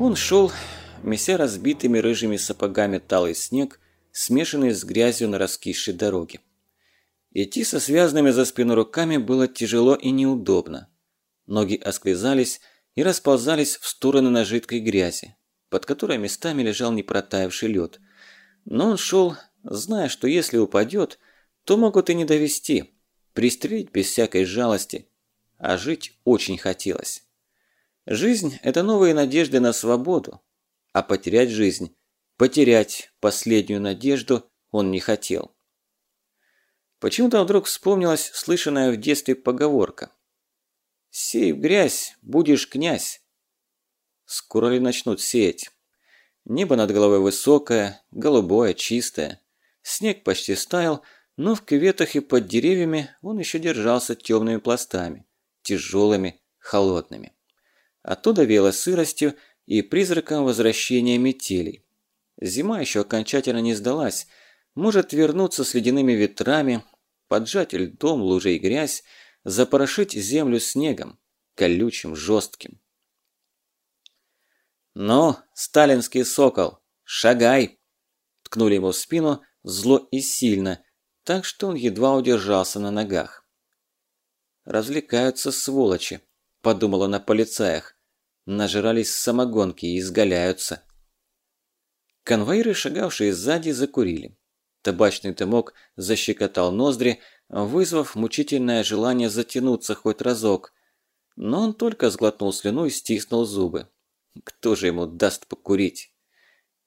Он шел, меся разбитыми рыжими сапогами талый снег, смешанный с грязью на раскисшей дороге. Идти со связанными за спиной руками было тяжело и неудобно. Ноги осклизались и расползались в стороны на жидкой грязи, под которой местами лежал непротаявший лед. Но он шел, зная, что если упадет, то могут и не довести, пристрелить без всякой жалости, а жить очень хотелось. Жизнь – это новые надежды на свободу, а потерять жизнь, потерять последнюю надежду он не хотел. Почему-то вдруг вспомнилась слышанная в детстве поговорка. «Сей в грязь, будешь князь». Скоро ли начнут сеять? Небо над головой высокое, голубое, чистое. Снег почти стаял, но в кветах и под деревьями он еще держался темными пластами, тяжелыми, холодными. Оттуда веяло сыростью и призраком возвращения метелей. Зима еще окончательно не сдалась, может вернуться с ледяными ветрами, поджать льдом лужей грязь, запорошить землю снегом, колючим, жестким. «Ну, сталинский сокол, шагай!» Ткнули ему в спину зло и сильно, так что он едва удержался на ногах. «Развлекаются сволочи», – подумала на полицаях нажирались самогонки и изгаляются. Конвоиры, шагавшие сзади, закурили. Табачный дымок защекотал ноздри, вызвав мучительное желание затянуться хоть разок. Но он только сглотнул слюну и стиснул зубы. Кто же ему даст покурить?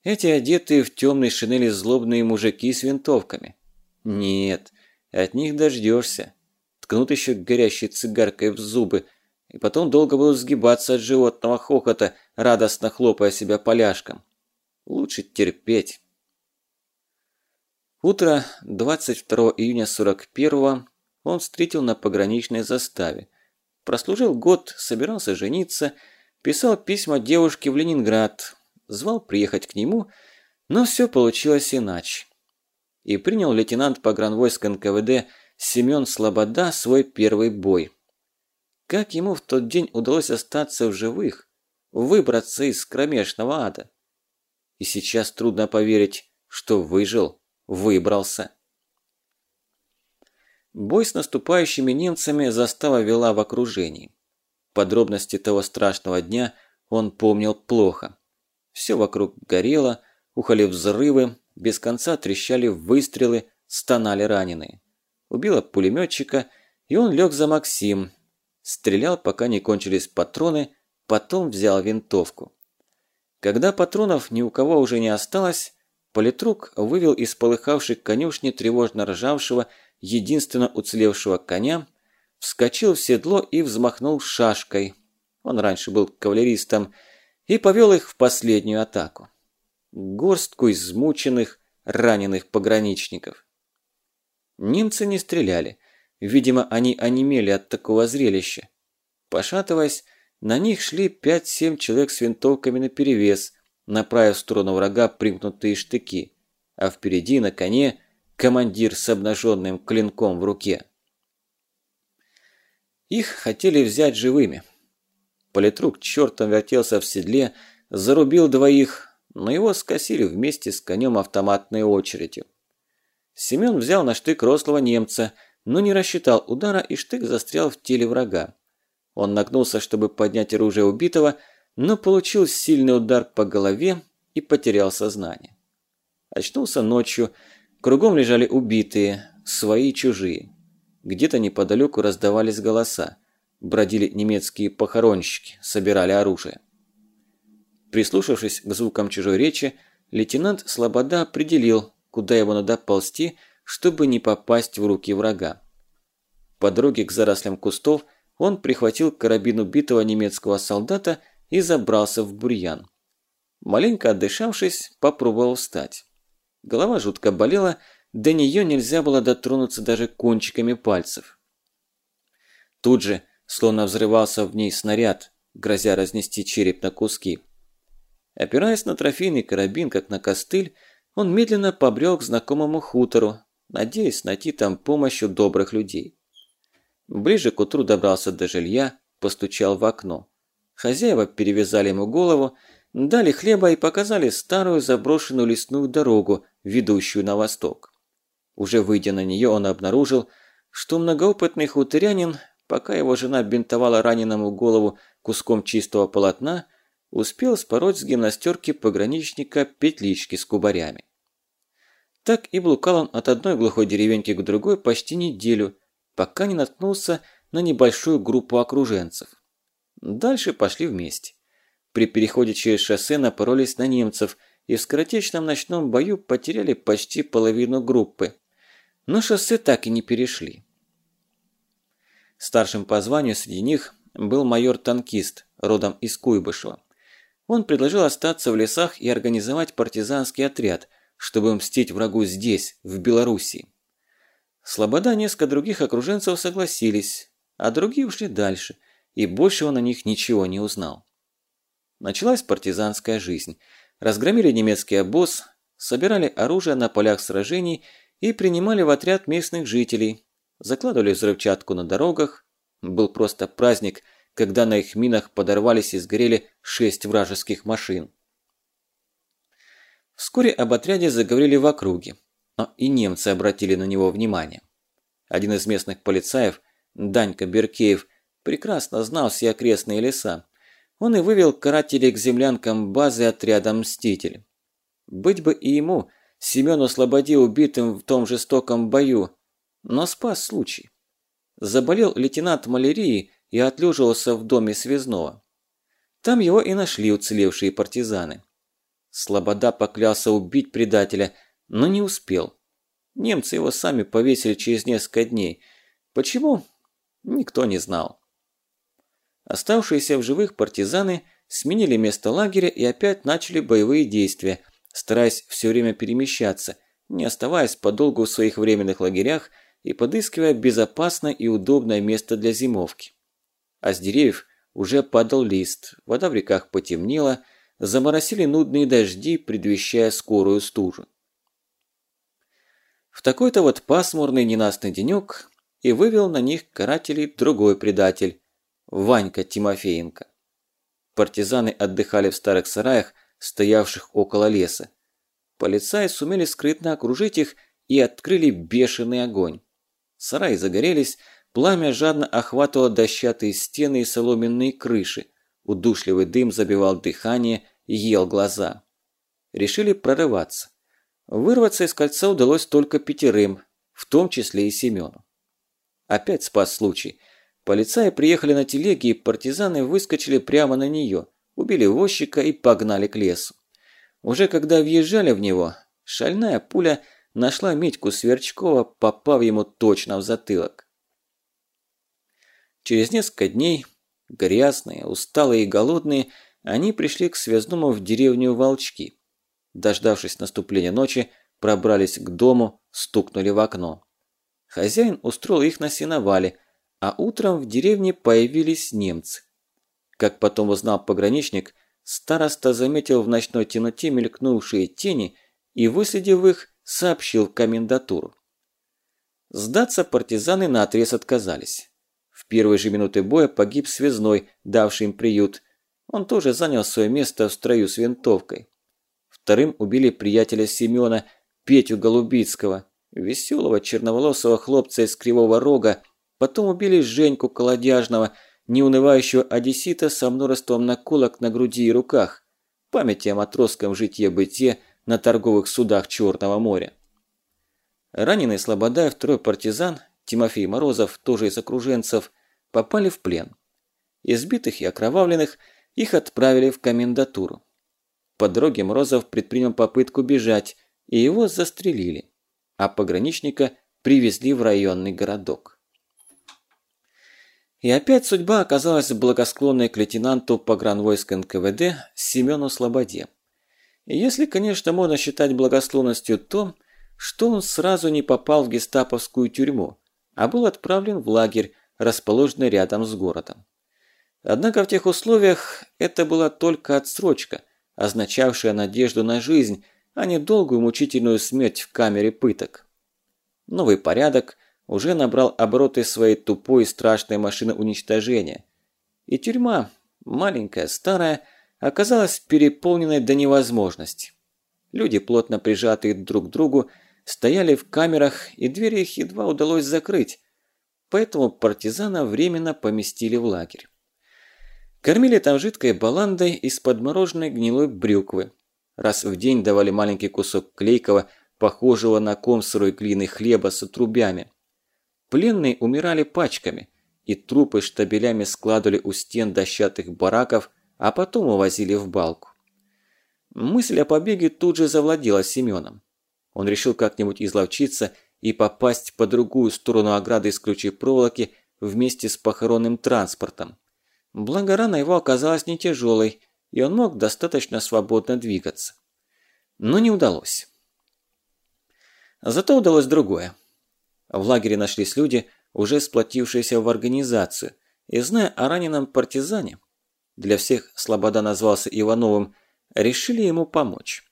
Эти одетые в темной шинели злобные мужики с винтовками. Нет, от них дождешься. Ткнут еще горящей цигаркой в зубы – и потом долго будут сгибаться от животного хохота, радостно хлопая себя поляшком. Лучше терпеть. Утро 22 июня 41-го он встретил на пограничной заставе. Прослужил год, собирался жениться, писал письма девушке в Ленинград, звал приехать к нему, но все получилось иначе. И принял лейтенант погранвойск НКВД Семен Слобода свой первый бой – как ему в тот день удалось остаться в живых, выбраться из кромешного ада? И сейчас трудно поверить, что выжил, выбрался. Бой с наступающими немцами застава вела в окружении. Подробности того страшного дня он помнил плохо. Все вокруг горело, ухали взрывы, без конца трещали выстрелы, стонали раненые. Убило пулеметчика, и он лег за Максим, Стрелял, пока не кончились патроны, потом взял винтовку. Когда патронов ни у кого уже не осталось, политрук вывел из полыхавшей конюшни тревожно ржавшего, единственно уцелевшего коня, вскочил в седло и взмахнул шашкой. Он раньше был кавалеристом, и повел их в последнюю атаку. Горстку измученных, раненых пограничников. Немцы не стреляли, Видимо, они онемели от такого зрелища. Пошатываясь, на них шли 5-7 человек с винтовками наперевес, направив в сторону врага примкнутые штыки, а впереди на коне командир с обнаженным клинком в руке. Их хотели взять живыми. Политрук чертом вертелся в седле, зарубил двоих, но его скосили вместе с конем автоматной очередью. Семен взял на штык рослого немца – но не рассчитал удара, и штык застрял в теле врага. Он нагнулся, чтобы поднять оружие убитого, но получил сильный удар по голове и потерял сознание. Очнулся ночью, кругом лежали убитые, свои и чужие. Где-то неподалеку раздавались голоса. Бродили немецкие похоронщики, собирали оружие. Прислушавшись к звукам чужой речи, лейтенант Слобода определил, куда его надо ползти, чтобы не попасть в руки врага. По дороге к зарослям кустов он прихватил карабин убитого немецкого солдата и забрался в бурьян. Маленько отдышавшись, попробовал встать. Голова жутко болела, до нее нельзя было дотронуться даже кончиками пальцев. Тут же, словно взрывался в ней снаряд, грозя разнести череп на куски. Опираясь на трофейный карабин, как на костыль, он медленно побрел к знакомому хутору, надеясь найти там помощь у добрых людей. Ближе к утру добрался до жилья, постучал в окно. Хозяева перевязали ему голову, дали хлеба и показали старую заброшенную лесную дорогу, ведущую на восток. Уже выйдя на нее, он обнаружил, что многоопытный хуторянин, пока его жена бинтовала раненому голову куском чистого полотна, успел спороть с гимнастерки пограничника петлички с кубарями. Так и блукал он от одной глухой деревеньки к другой почти неделю, пока не наткнулся на небольшую группу окруженцев. Дальше пошли вместе. При переходе через шоссе напоролись на немцев и в скоротечном ночном бою потеряли почти половину группы. Но шоссе так и не перешли. Старшим по званию среди них был майор-танкист, родом из Куйбышева. Он предложил остаться в лесах и организовать партизанский отряд, чтобы мстить врагу здесь, в Белоруссии. Слобода несколько других окруженцев согласились, а другие ушли дальше, и больше он о них ничего не узнал. Началась партизанская жизнь. Разгромили немецкий обоз, собирали оружие на полях сражений и принимали в отряд местных жителей, закладывали взрывчатку на дорогах. Был просто праздник, когда на их минах подорвались и сгорели шесть вражеских машин. Вскоре об отряде заговорили в округе, но и немцы обратили на него внимание. Один из местных полицаев, Данька Беркеев, прекрасно знал все окрестные леса, он и вывел карателей к землянкам базы отряда «Мститель». Быть бы и ему, Семену Слободе, убитым в том жестоком бою, но спас случай. Заболел лейтенант малярии и отлеживался в доме связного. Там его и нашли уцелевшие партизаны. Слобода поклялся убить предателя, но не успел. Немцы его сами повесили через несколько дней. Почему? Никто не знал. Оставшиеся в живых партизаны сменили место лагеря и опять начали боевые действия, стараясь все время перемещаться, не оставаясь подолгу в своих временных лагерях и подыскивая безопасное и удобное место для зимовки. А с деревьев уже падал лист, вода в реках потемнела, заморосили нудные дожди, предвещая скорую стужу. В такой-то вот пасмурный ненастный денек и вывел на них карателей другой предатель, Ванька Тимофеенко. Партизаны отдыхали в старых сараях, стоявших около леса. Полицаи сумели скрытно окружить их и открыли бешеный огонь. Сараи загорелись, пламя жадно охватывало дощатые стены и соломенные крыши. Удушливый дым забивал дыхание ел глаза. Решили прорываться. Вырваться из кольца удалось только пятерым, в том числе и Семену. Опять спас случай – Полицаи приехали на телеге, и партизаны выскочили прямо на нее, убили возчика и погнали к лесу. Уже когда въезжали в него, шальная пуля нашла Митьку Сверчкова, попав ему точно в затылок. Через несколько дней, грязные, усталые и голодные, они пришли к связному в деревню Волчки. Дождавшись наступления ночи, пробрались к дому, стукнули в окно. Хозяин устроил их на сеновале – а утром в деревне появились немцы. Как потом узнал пограничник, староста заметил в ночной темноте мелькнувшие тени и, выследив их, сообщил комендатуру. Сдаться партизаны наотрез отказались. В первые же минуты боя погиб связной, давший им приют. Он тоже занял свое место в строю с винтовкой. Вторым убили приятеля Семена, Петю Голубицкого, веселого черноволосого хлопца из Кривого Рога, Потом убили Женьку Колодяжного, неунывающего одессита со множеством наколок на груди и руках. Памяти о матросском житье-бытие на торговых судах Черного моря. Раненый Слобода второй партизан, Тимофей Морозов, тоже из окруженцев, попали в плен. Избитых и окровавленных их отправили в комендатуру. По дороге Морозов предпринял попытку бежать, и его застрелили, а пограничника привезли в районный городок. И опять судьба оказалась благосклонной к лейтенанту погранвойск НКВД Семену Слободе. И если, конечно, можно считать благосклонностью то, что он сразу не попал в гестаповскую тюрьму, а был отправлен в лагерь, расположенный рядом с городом. Однако в тех условиях это была только отсрочка, означавшая надежду на жизнь, а не долгую мучительную смерть в камере пыток. Новый порядок, уже набрал обороты своей тупой и страшной машины уничтожения. И тюрьма, маленькая, старая, оказалась переполненной до невозможности. Люди, плотно прижатые друг к другу, стояли в камерах, и двери их едва удалось закрыть, поэтому партизана временно поместили в лагерь. Кормили там жидкой баландой из подмороженной гнилой брюквы. Раз в день давали маленький кусок клейкого, похожего на ком сырой глины хлеба с отрубями. Пленные умирали пачками, и трупы штабелями складывали у стен дощатых бараков, а потом увозили в балку. Мысль о побеге тут же завладела Семеном. Он решил как-нибудь изловчиться и попасть по другую сторону ограды из ключей проволоки вместе с похоронным транспортом. Благо рана его оказалась не тяжелой, и он мог достаточно свободно двигаться. Но не удалось. Зато удалось другое. В лагере нашлись люди, уже сплотившиеся в организацию, и зная о раненом партизане, для всех Слобода назвался Ивановым, решили ему помочь.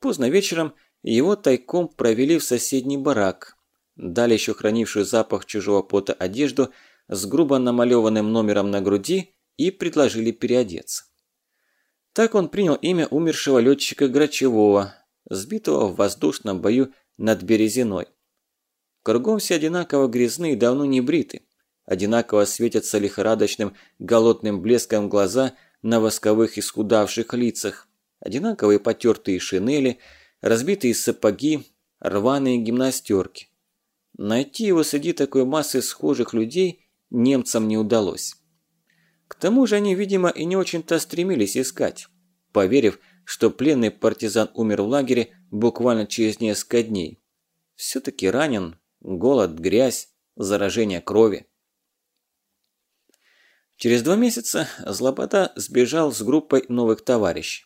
Поздно вечером его тайком провели в соседний барак, дали еще хранившую запах чужого пота одежду с грубо намалеванным номером на груди и предложили переодеться. Так он принял имя умершего летчика Грачевого, сбитого в воздушном бою над Березиной. Кругом все одинаково грязны и давно не бриты. Одинаково светятся лихорадочным, голодным блеском глаза на восковых исхудавших лицах. Одинаковые потертые шинели, разбитые сапоги, рваные гимнастерки. Найти его среди такой массы схожих людей немцам не удалось. К тому же они, видимо, и не очень-то стремились искать, поверив, что пленный партизан умер в лагере буквально через несколько дней. Все-таки ранен, голод, грязь, заражение крови. Через два месяца Злобода сбежал с группой новых товарищей.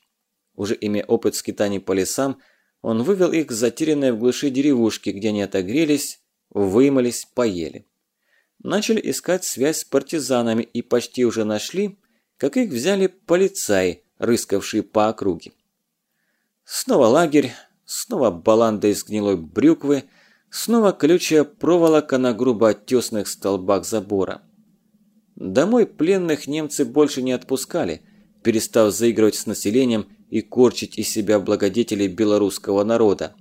Уже имея опыт скитаний по лесам, он вывел их к затерянной в глуши деревушке, где они отогрелись, вымылись, поели. Начали искать связь с партизанами и почти уже нашли, как их взяли полицаи, рыскавшие по округе. Снова лагерь, снова баланда из гнилой брюквы, снова колючая проволока на грубо оттесных столбах забора. Домой пленных немцы больше не отпускали, перестав заигрывать с населением и корчить из себя благодетелей белорусского народа.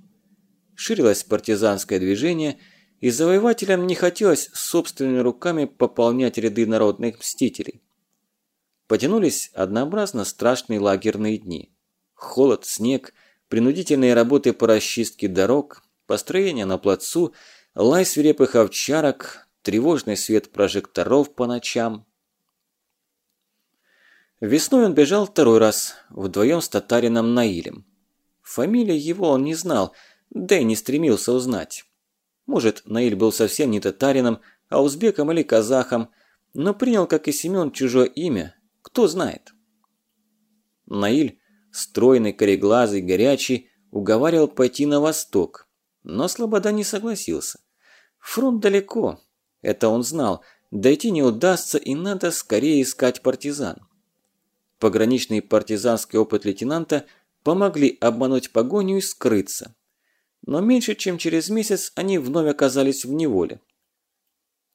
Ширилось партизанское движение, и завоевателям не хотелось собственными руками пополнять ряды народных мстителей. Потянулись однообразно страшные лагерные дни. Холод, снег, принудительные работы по расчистке дорог, построение на плацу, лай свирепых овчарок, тревожный свет прожекторов по ночам. Весной он бежал второй раз, вдвоем с татарином Наилем. Фамилии его он не знал, да и не стремился узнать. Может, Наиль был совсем не татарином, а узбеком или казахом, но принял, как и Семен, чужое имя, кто знает. Наиль, стройный, кореглазый, горячий, уговаривал пойти на восток, но Слобода не согласился. Фронт далеко, это он знал. Дойти не удастся и надо скорее искать партизан. Пограничный партизанский опыт лейтенанта помогли обмануть погоню и скрыться. Но меньше чем через месяц они вновь оказались в неволе.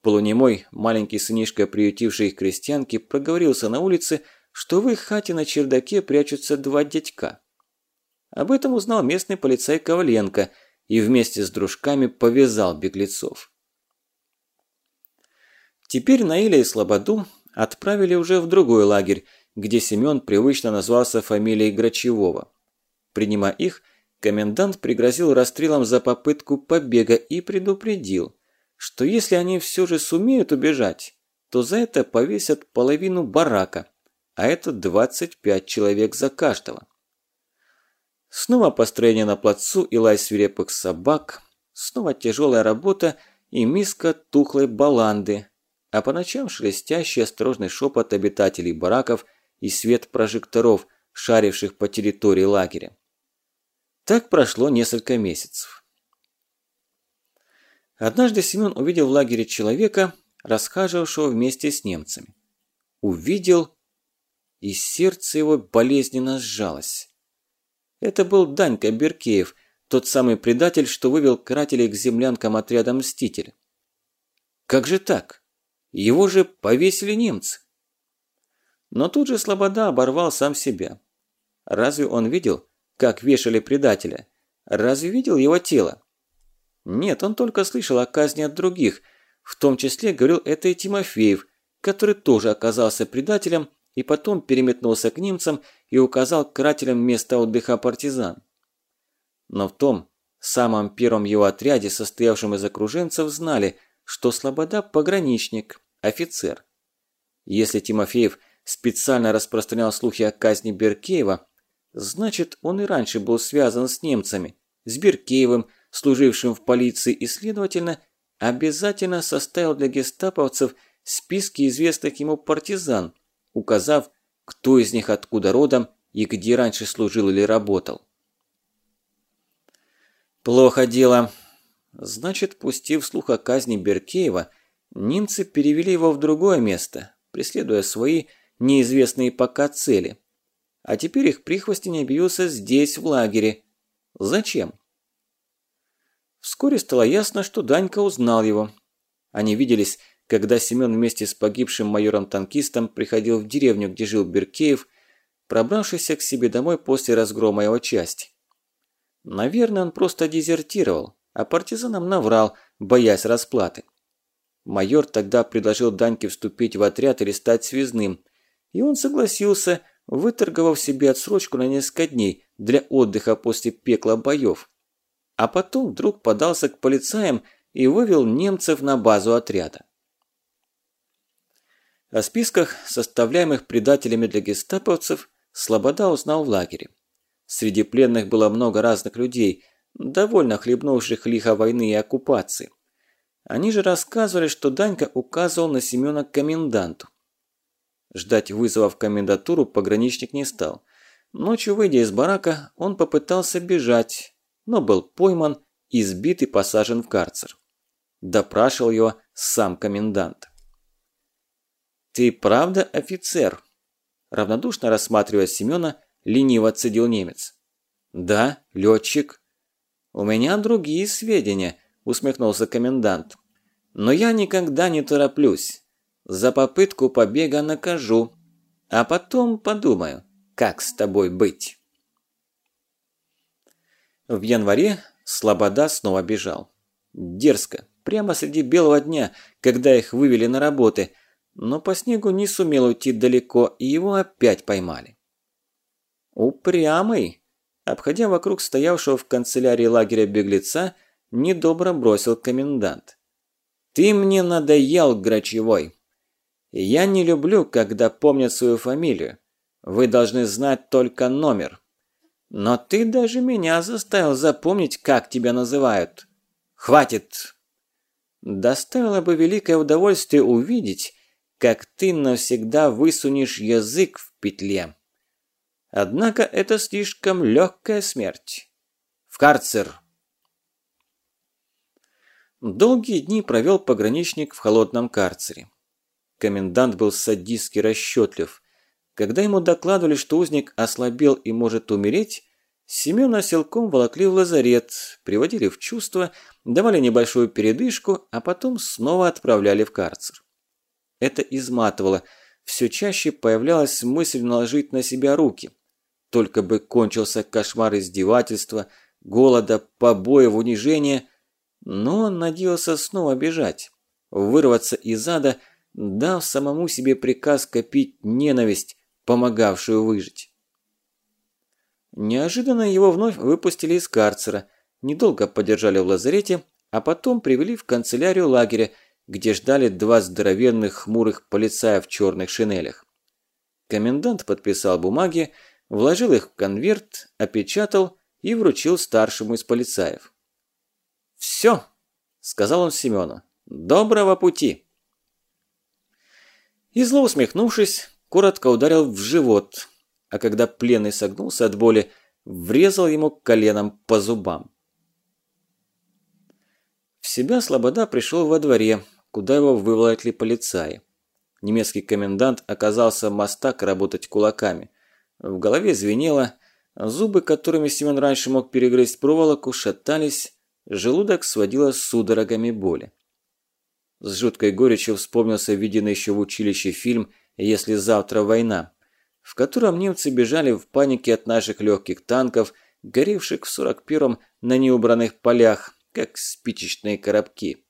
Полунемой, маленький сынишка, приютивший их крестьянки, проговорился на улице, что в их хате на чердаке прячутся два дядька. Об этом узнал местный полицай Коваленко и вместе с дружками повязал беглецов. Теперь Наиля и Слободу отправили уже в другой лагерь, где Семен привычно назвался фамилией Грачевого. Принимая их, комендант пригрозил расстрелом за попытку побега и предупредил, что если они все же сумеют убежать, то за это повесят половину барака, а это 25 человек за каждого. Снова построение на плацу и лай свирепых собак, снова тяжелая работа и миска тухлой баланды, а по ночам шелестящий осторожный шепот обитателей бараков и свет прожекторов, шаривших по территории лагеря. Так прошло несколько месяцев. Однажды Семен увидел в лагере человека, расхаживавшего вместе с немцами. Увидел, и сердце его болезненно сжалось. Это был Данька Беркеев, тот самый предатель, что вывел карателей к землянкам отряда «Мститель». Как же так? Его же повесили немцы. Но тут же Слобода оборвал сам себя. Разве он видел, как вешали предателя? Разве видел его тело? Нет, он только слышал о казни от других, в том числе говорил это и Тимофеев, который тоже оказался предателем и потом переметнулся к немцам и указал карателям место отдыха партизан. Но в том самом первом его отряде, состоявшем из окруженцев, знали, что Слобода – пограничник, офицер. Если Тимофеев специально распространял слухи о казни Беркеева, значит, он и раньше был связан с немцами, с Беркеевым, служившим в полиции и, следовательно, обязательно составил для гестаповцев списки известных ему партизан, указав, кто из них откуда родом и где раньше служил или работал. Плохо дело. Значит, пустив слух о казни Беркеева, немцы перевели его в другое место, преследуя свои неизвестные пока цели. А теперь их прихвостень объявился здесь, в лагере. Зачем? Вскоре стало ясно, что Данька узнал его. Они виделись, когда Семен вместе с погибшим майором-танкистом приходил в деревню, где жил Беркеев, пробравшийся к себе домой после разгрома его части. Наверное, он просто дезертировал, а партизанам наврал, боясь расплаты. Майор тогда предложил Даньке вступить в отряд или стать связным, и он согласился, выторговав себе отсрочку на несколько дней для отдыха после пекла боев а потом вдруг подался к полицаям и вывел немцев на базу отряда. О списках, составляемых предателями для гестаповцев, Слобода узнал в лагере. Среди пленных было много разных людей, довольно хлебнувших лихо войны и оккупации. Они же рассказывали, что Данька указывал на Семёна коменданту. Ждать вызова в комендатуру пограничник не стал. Ночью, выйдя из барака, он попытался бежать, но был пойман, избит и посажен в карцер. Допрашивал его сам комендант. «Ты правда офицер?» Равнодушно рассматривая Семена, лениво цедил немец. «Да, летчик». «У меня другие сведения», – усмехнулся комендант. «Но я никогда не тороплюсь. За попытку побега накажу, а потом подумаю, как с тобой быть». В январе Слобода снова бежал. Дерзко, прямо среди белого дня, когда их вывели на работы, но по снегу не сумел уйти далеко, и его опять поймали. Упрямый, обходя вокруг стоявшего в канцелярии лагеря беглеца, недобро бросил комендант. «Ты мне надоел, Грачевой. Я не люблю, когда помнят свою фамилию. Вы должны знать только номер. Но ты даже меня заставил запомнить, как тебя называют. Хватит! Доставило бы великое удовольствие увидеть, как ты навсегда высунешь язык в петле. Однако это слишком легкая смерть. В карцер! Долгие дни провел пограничник в холодном карцере. Комендант был садистски расчетлив. Когда ему докладывали, что узник ослабел и может умереть, Семена силком волокли в лазарет, приводили в чувство, давали небольшую передышку, а потом снова отправляли в карцер. Это изматывало, все чаще появлялась мысль наложить на себя руки. Только бы кончился кошмар издевательства, голода, побоев, унижения, но он надеялся снова бежать, вырваться из ада, дав самому себе приказ копить ненависть, помогавшую выжить. Неожиданно его вновь выпустили из карцера, недолго подержали в лазарете, а потом привели в канцелярию лагеря, где ждали два здоровенных хмурых полицая в черных шинелях. Комендант подписал бумаги, вложил их в конверт, опечатал и вручил старшему из полицаев. «Все», – сказал он Семену, – «доброго пути». И зло усмехнувшись, коротко ударил в живот, а когда пленный согнулся от боли, врезал ему коленом по зубам. В себя Слобода пришел во дворе, куда его выволокли полицаи. Немецкий комендант оказался мастак работать кулаками. В голове звенело, зубы, которыми Семен раньше мог перегрызть проволоку, шатались, желудок сводило судорогами боли. С жуткой горечью вспомнился виденный еще в училище фильм если завтра война, в котором немцы бежали в панике от наших легких танков, горивших в 41-м на неубранных полях, как спичечные коробки.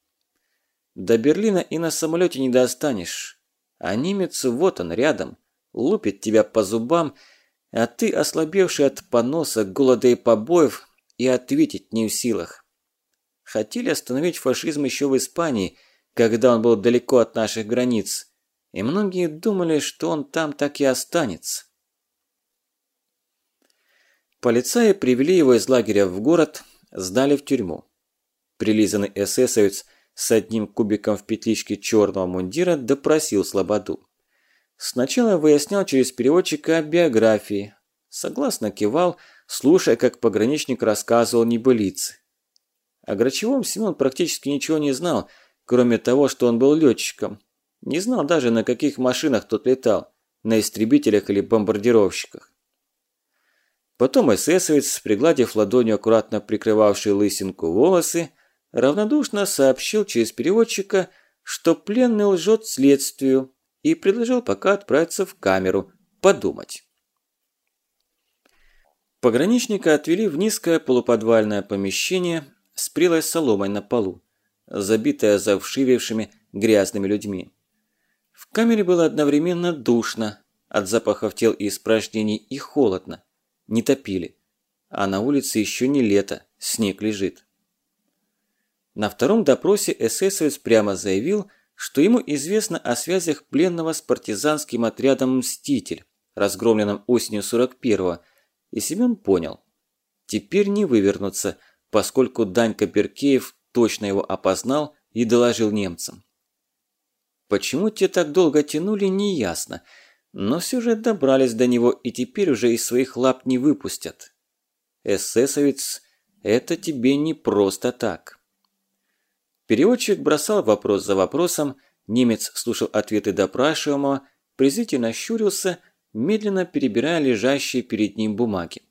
До Берлина и на самолете не достанешь, а немец вот он рядом, лупит тебя по зубам, а ты, ослабевший от поноса, голода и побоев, и ответить не в силах. Хотели остановить фашизм еще в Испании, когда он был далеко от наших границ, и многие думали, что он там так и останется. Полицаи привели его из лагеря в город, сдали в тюрьму. Прилизанный эсэсовец с одним кубиком в петличке черного мундира допросил Слободу. Сначала выяснял через переводчика о биографии, согласно кивал, слушая, как пограничник рассказывал небылицы. О Грачевом Семен практически ничего не знал, кроме того, что он был летчиком. Не знал даже, на каких машинах тот летал, на истребителях или бомбардировщиках. Потом эсэсовец, пригладив ладонью аккуратно прикрывавший лысинку волосы, равнодушно сообщил через переводчика, что пленный лжет следствию и предложил пока отправиться в камеру, подумать. Пограничника отвели в низкое полуподвальное помещение с прилой соломой на полу, забитое завшивевшими грязными людьми. В камере было одновременно душно, от запахов тел и испражнений и холодно, не топили, а на улице еще не лето, снег лежит. На втором допросе эсэсовец прямо заявил, что ему известно о связях пленного с партизанским отрядом «Мститель», разгромленным осенью 41-го, и Семен понял. Теперь не вывернуться, поскольку Данька Беркеев точно его опознал и доложил немцам. Почему те так долго тянули, неясно, но все же добрались до него и теперь уже из своих лап не выпустят. Эсэсовец – это тебе не просто так. Переводчик бросал вопрос за вопросом, немец слушал ответы допрашиваемого, презрительно щурился – медленно перебирая лежащие перед ним бумаги.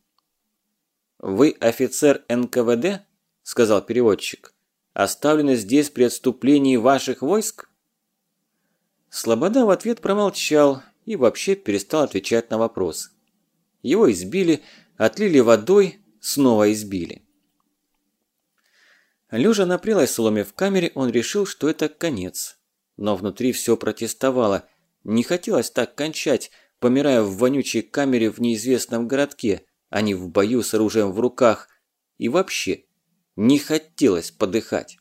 «Вы офицер НКВД?» – сказал переводчик. «Оставлены здесь при отступлении ваших войск?» Слобода в ответ промолчал и вообще перестал отвечать на вопросы. Его избили, отлили водой, снова избили. Лежа на соломе в камере, он решил, что это конец. Но внутри все протестовало. Не хотелось так кончать, помирая в вонючей камере в неизвестном городке, а не в бою с оружием в руках. И вообще, не хотелось подыхать.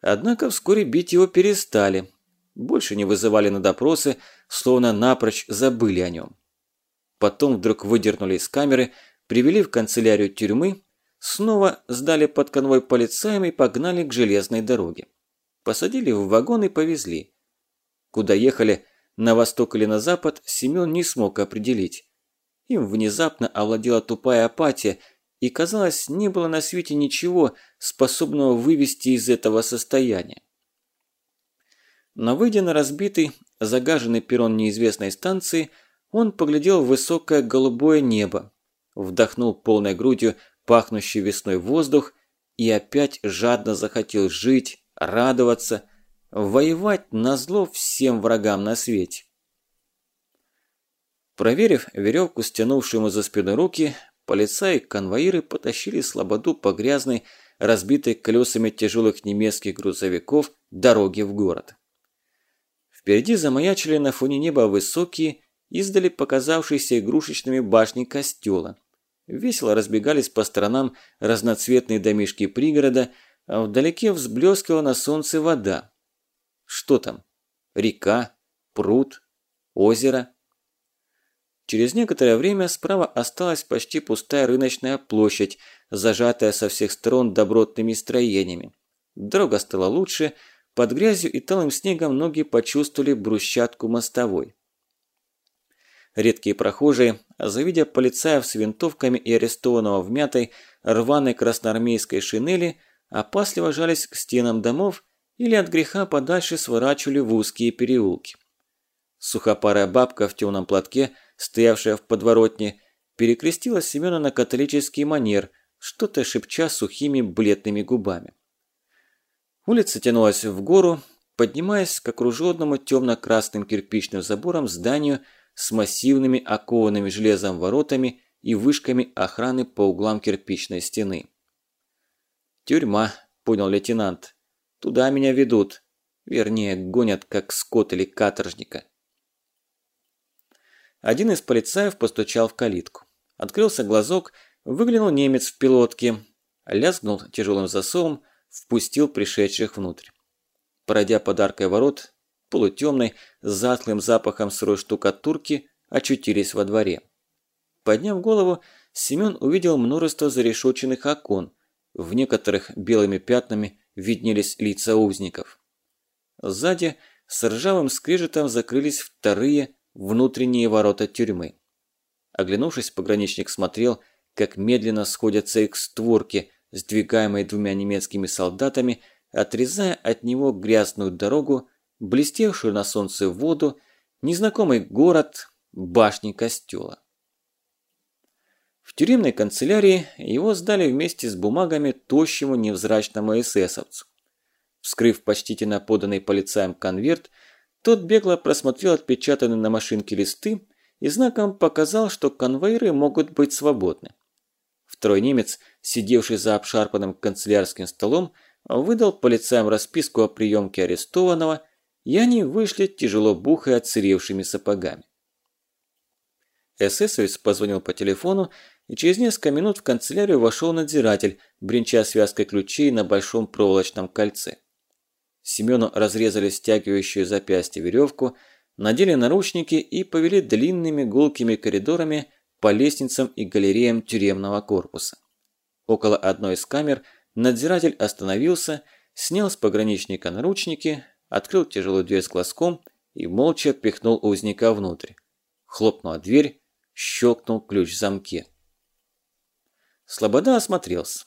Однако вскоре бить его перестали. Больше не вызывали на допросы, словно напрочь забыли о нем. Потом вдруг выдернули из камеры, привели в канцелярию тюрьмы, снова сдали под конвой полицаям и погнали к железной дороге. Посадили в вагон и повезли. Куда ехали, на восток или на запад Семен не смог определить. Им внезапно овладела тупая апатия, и, казалось, не было на свете ничего, способного вывести из этого состояния. Но выйдя на разбитый, загаженный перрон неизвестной станции, он поглядел в высокое голубое небо, вдохнул полной грудью пахнущий весной воздух и опять жадно захотел жить, радоваться, Воевать на зло всем врагам на свете. Проверив веревку, стянувшую ему за спиной руки, полицаи и конвоиры потащили слободу по грязной, разбитой колесами тяжелых немецких грузовиков дороге в город. Впереди замаячили на фоне неба высокие, издали показавшиеся игрушечными башни костела. Весело разбегались по сторонам разноцветные домишки пригорода, а вдалеке взблескивала на солнце вода. Что там? Река? Пруд? Озеро? Через некоторое время справа осталась почти пустая рыночная площадь, зажатая со всех сторон добротными строениями. Дорога стала лучше, под грязью и талым снегом многие почувствовали брусчатку мостовой. Редкие прохожие, завидя полицаев с винтовками и арестованного в мятой, рваной красноармейской шинели, опасливо жались к стенам домов или от греха подальше сворачивали в узкие переулки. Сухопарая бабка в темном платке, стоявшая в подворотне, перекрестила Семена на католический манер, что-то шепча сухими бледными губами. Улица тянулась в гору, поднимаясь к окруженному темно-красным кирпичным забором зданию с массивными окованными железом воротами и вышками охраны по углам кирпичной стены. «Тюрьма», – понял лейтенант. «Туда меня ведут. Вернее, гонят как скот или каторжника». Один из полицаев постучал в калитку. Открылся глазок, выглянул немец в пилотке, лязгнул тяжелым засовом, впустил пришедших внутрь. Пройдя подаркой ворот, полутемной, с затлым запахом сырой штукатурки, очутились во дворе. Подняв голову, Семен увидел множество зарешоченных окон, в некоторых белыми пятнами виднелись лица узников. Сзади с ржавым скрежетом закрылись вторые внутренние ворота тюрьмы. Оглянувшись, пограничник смотрел, как медленно сходятся их створки, сдвигаемые двумя немецкими солдатами, отрезая от него грязную дорогу, блестевшую на солнце воду, незнакомый город, башни костела. В тюремной канцелярии его сдали вместе с бумагами тощему невзрачному эсэсовцу. Вскрыв почтительно поданный полицаем конверт, тот бегло просмотрел отпечатанные на машинке листы и знаком показал, что конвоиры могут быть свободны. Второй немец, сидевший за обшарпанным канцелярским столом, выдал полицаям расписку о приемке арестованного, и они вышли, тяжело бухая отсыревшими сапогами. Эсэсовец позвонил по телефону, и через несколько минут в канцелярию вошел надзиратель, бренча связкой ключей на большом проволочном кольце. Семену разрезали стягивающую запястье веревку, надели наручники и повели длинными гулкими коридорами по лестницам и галереям тюремного корпуса. Около одной из камер надзиратель остановился, снял с пограничника наручники, открыл тяжелую дверь с глазком и молча пихнул узника внутрь. Хлопнула дверь, щелкнул ключ в замке. Слобода осмотрелся.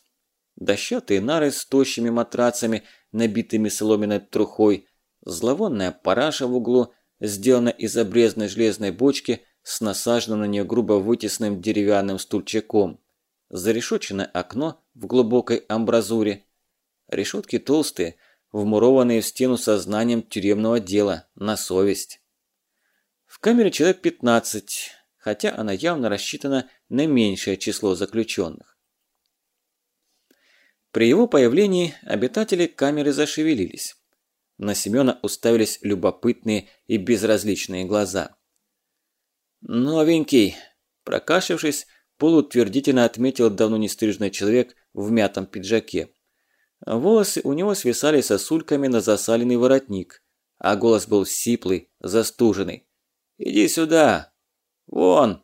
Дощатые нары с тощими матрацами – набитыми соломенной трухой, зловонная параша в углу, сделанная из обрезанной железной бочки с насаженным на нее грубо вытесанным деревянным стульчаком, зарешоченное окно в глубокой амбразуре, решетки толстые, вмурованные в стену сознанием тюремного дела, на совесть. В камере человек 15, хотя она явно рассчитана на меньшее число заключенных. При его появлении обитатели камеры зашевелились. На Семёна уставились любопытные и безразличные глаза. «Новенький!» Прокашившись, полутвердительно отметил давно нестрижный человек в мятом пиджаке. Волосы у него свисали сосульками на засаленный воротник, а голос был сиплый, застуженный. «Иди сюда! Вон!»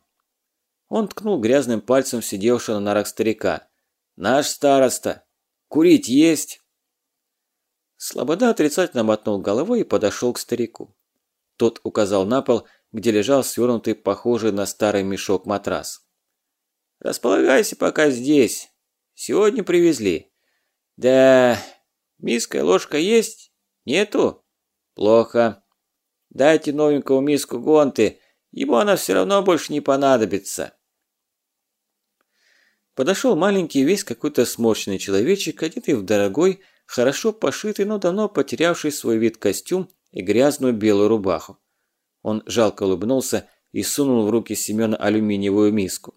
Он ткнул грязным пальцем сидевшего на нарах старика. «Наш староста! Курить есть?» Слобода отрицательно мотнул головой и подошел к старику. Тот указал на пол, где лежал свернутый, похожий на старый мешок матрас. «Располагайся пока здесь. Сегодня привезли». «Да, миска и ложка есть? Нету? Плохо. Дайте новенькому миску гонты, ему она все равно больше не понадобится». Подошел маленький, весь какой-то сморщенный человечек, одетый в дорогой, хорошо пошитый, но давно потерявший свой вид костюм и грязную белую рубаху. Он жалко улыбнулся и сунул в руки Семена алюминиевую миску.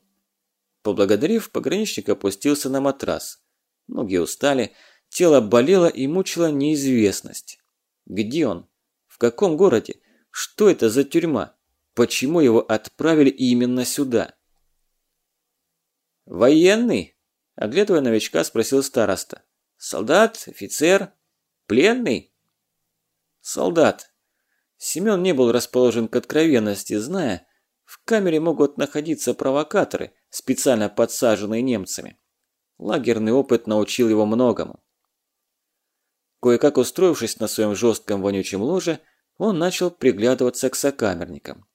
Поблагодарив, пограничник опустился на матрас. Ноги устали, тело болело и мучила неизвестность. Где он? В каком городе? Что это за тюрьма? Почему его отправили именно сюда? «Военный?» – оглядывая новичка, спросил староста. «Солдат? Офицер? Пленный?» «Солдат». Семен не был расположен к откровенности, зная, в камере могут находиться провокаторы, специально подсаженные немцами. Лагерный опыт научил его многому. Кое-как устроившись на своем жестком вонючем ложе, он начал приглядываться к сокамерникам.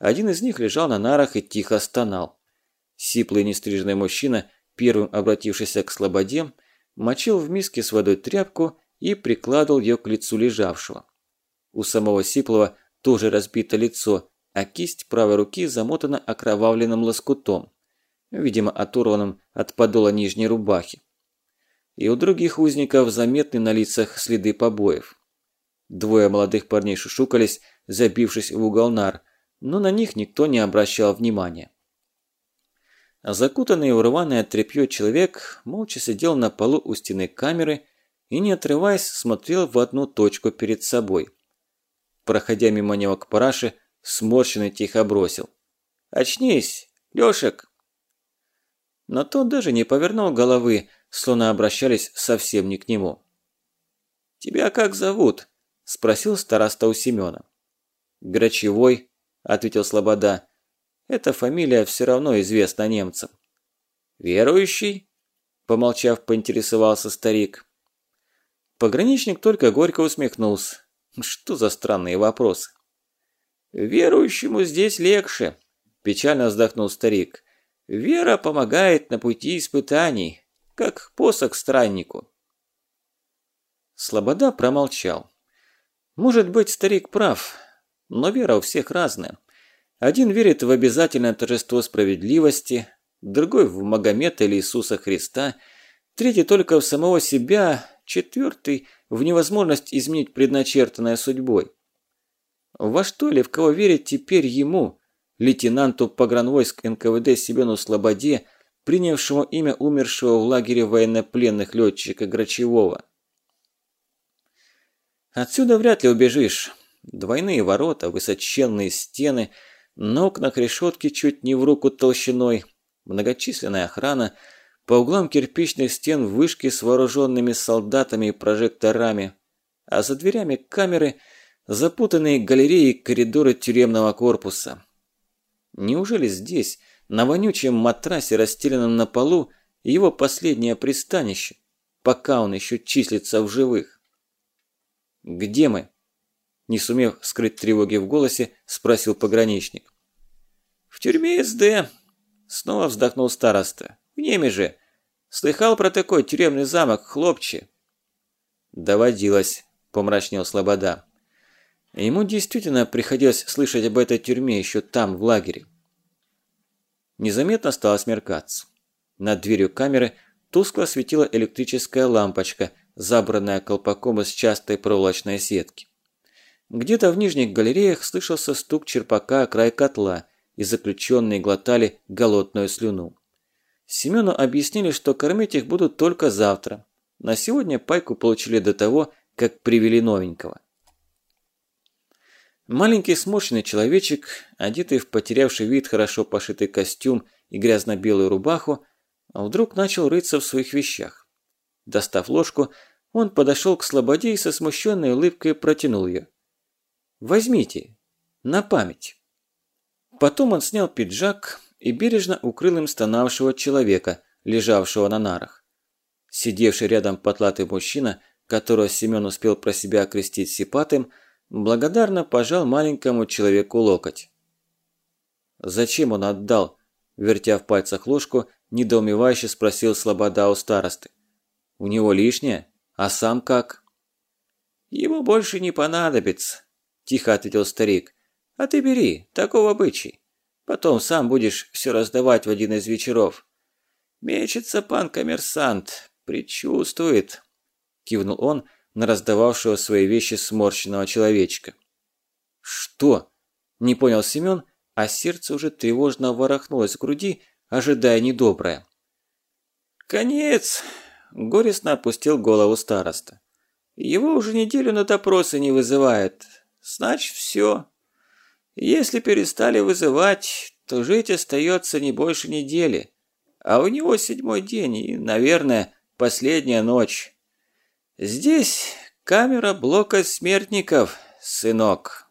Один из них лежал на нарах и тихо стонал. Сиплый нестриженный мужчина, первым обратившийся к слободе, мочил в миске с водой тряпку и прикладывал ее к лицу лежавшего. У самого Сиплого тоже разбито лицо, а кисть правой руки замотана окровавленным лоскутом, видимо оторванным от подола нижней рубахи. И у других узников заметны на лицах следы побоев. Двое молодых парней шушукались, забившись в угол нар, но на них никто не обращал внимания. Закутанный в рваное тряпье человек молча сидел на полу у стены камеры и, не отрываясь, смотрел в одну точку перед собой. Проходя мимо него к параше, сморщенный тихо бросил. «Очнись, Лёшек!» Но тот даже не повернул головы, словно обращались совсем не к нему. «Тебя как зовут?» – спросил староста у Семёна. «Грачевой», – ответил Слобода. Эта фамилия все равно известна немцам. «Верующий?» – помолчав, поинтересовался старик. Пограничник только горько усмехнулся. Что за странные вопросы? «Верующему здесь легче», – печально вздохнул старик. «Вера помогает на пути испытаний, как посох страннику». Слобода промолчал. Может быть, старик прав, но вера у всех разная. Один верит в обязательное торжество справедливости, другой в Магомета или Иисуса Христа, третий только в самого себя, четвертый в невозможность изменить предначертанное судьбой. Во что или в кого верить теперь ему, лейтенанту погранвойск НКВД Семену Слободе, принявшему имя умершего в лагере военнопленных летчика Грачевого? Отсюда вряд ли убежишь. Двойные ворота, высоченные стены – на окнах решетки чуть не в руку толщиной, многочисленная охрана, по углам кирпичных стен вышки с вооруженными солдатами и прожекторами, а за дверями камеры запутанные галереи и коридоры тюремного корпуса. Неужели здесь, на вонючем матрасе, расстеленном на полу, его последнее пристанище, пока он еще числится в живых? «Где мы?» Не сумев скрыть тревоги в голосе, спросил пограничник. «В тюрьме СД», – снова вздохнул староста. «В Неме же. Слыхал про такой тюремный замок, хлопче?» «Доводилось», – помрачнел Слобода. Ему действительно приходилось слышать об этой тюрьме еще там, в лагере. Незаметно стало смеркаться. Над дверью камеры тускло светила электрическая лампочка, забранная колпаком из частой проволочной сетки. Где-то в нижних галереях слышался стук черпака о край котла, и заключенные глотали голодную слюну. Семену объяснили, что кормить их будут только завтра. На сегодня пайку получили до того, как привели новенького. Маленький сморщенный человечек, одетый в потерявший вид хорошо пошитый костюм и грязно-белую рубаху, вдруг начал рыться в своих вещах. Достав ложку, он подошел к слободе и со смущенной улыбкой протянул ее. Возьмите, на память. Потом он снял пиджак и бережно укрыл им стонавшего человека, лежавшего на нарах. Сидевший рядом потлатый мужчина, которого Семен успел про себя окрестить сипатым, благодарно пожал маленькому человеку локоть. «Зачем он отдал?» – вертя в пальцах ложку, недоумевающе спросил Слобода у старосты. «У него лишнее? А сам как?» «Ему больше не понадобится», – тихо ответил старик. «А ты бери, такого обычай. Потом сам будешь все раздавать в один из вечеров. Мечется пан коммерсант, предчувствует», – кивнул он на раздававшего свои вещи сморщенного человечка. «Что?» – не понял Семен, а сердце уже тревожно ворохнулось в груди, ожидая недоброе. «Конец!» – горестно опустил голову староста. «Его уже неделю на допросы не вызывает, значит все. Если перестали вызывать, то жить остается не больше недели. А у него седьмой день и, наверное, последняя ночь. Здесь камера блока смертников, сынок.